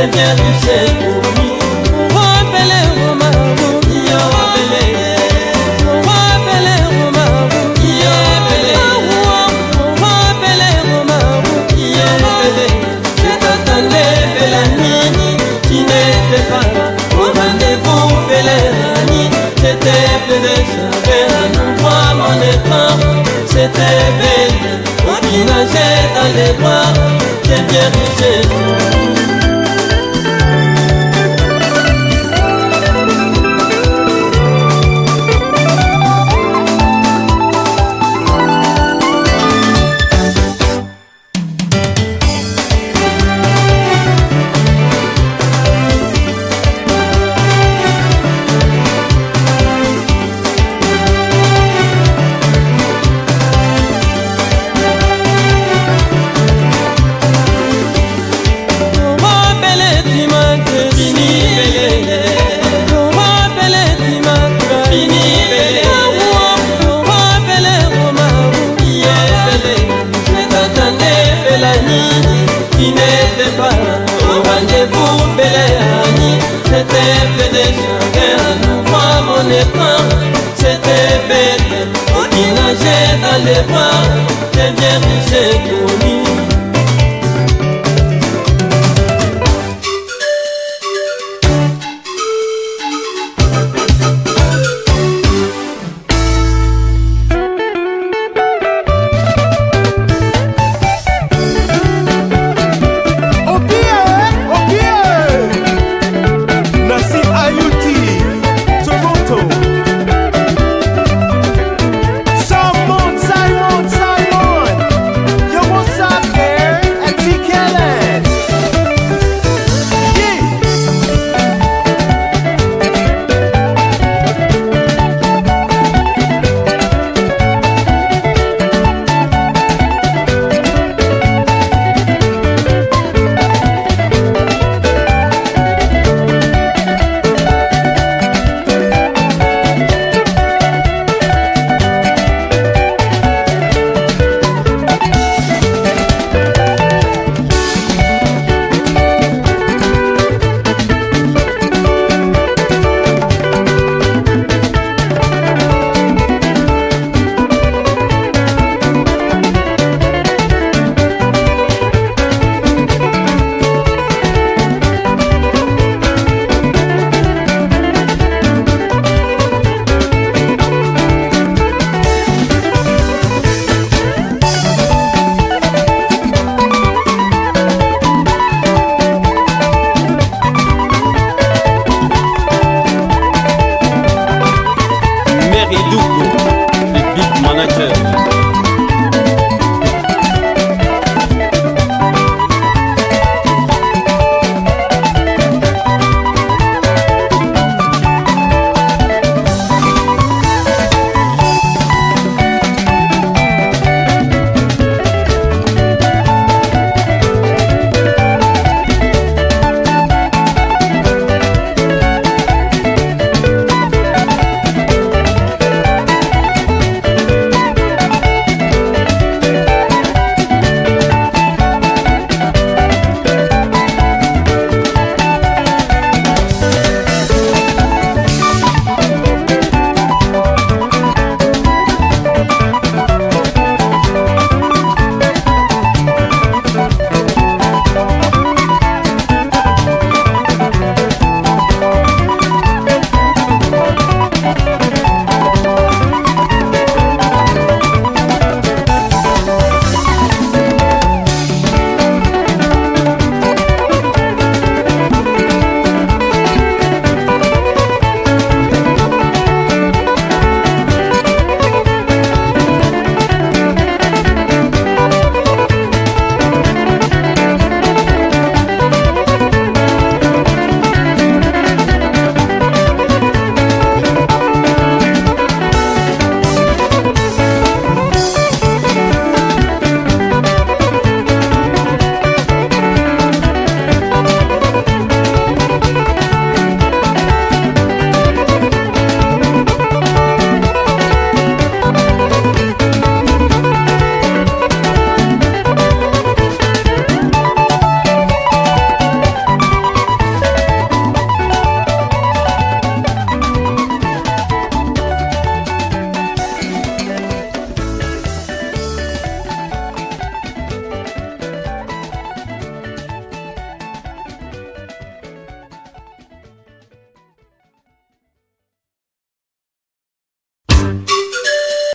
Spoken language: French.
Au belle amie, c'était belle, j'avais nous voir mon écran. C'était belle, nageait dans les bras, devient riche. C'était de chagrin, nous mon écran. C'était oh, qui nageait dans les bras, devient riche pour Duko, le big manager. you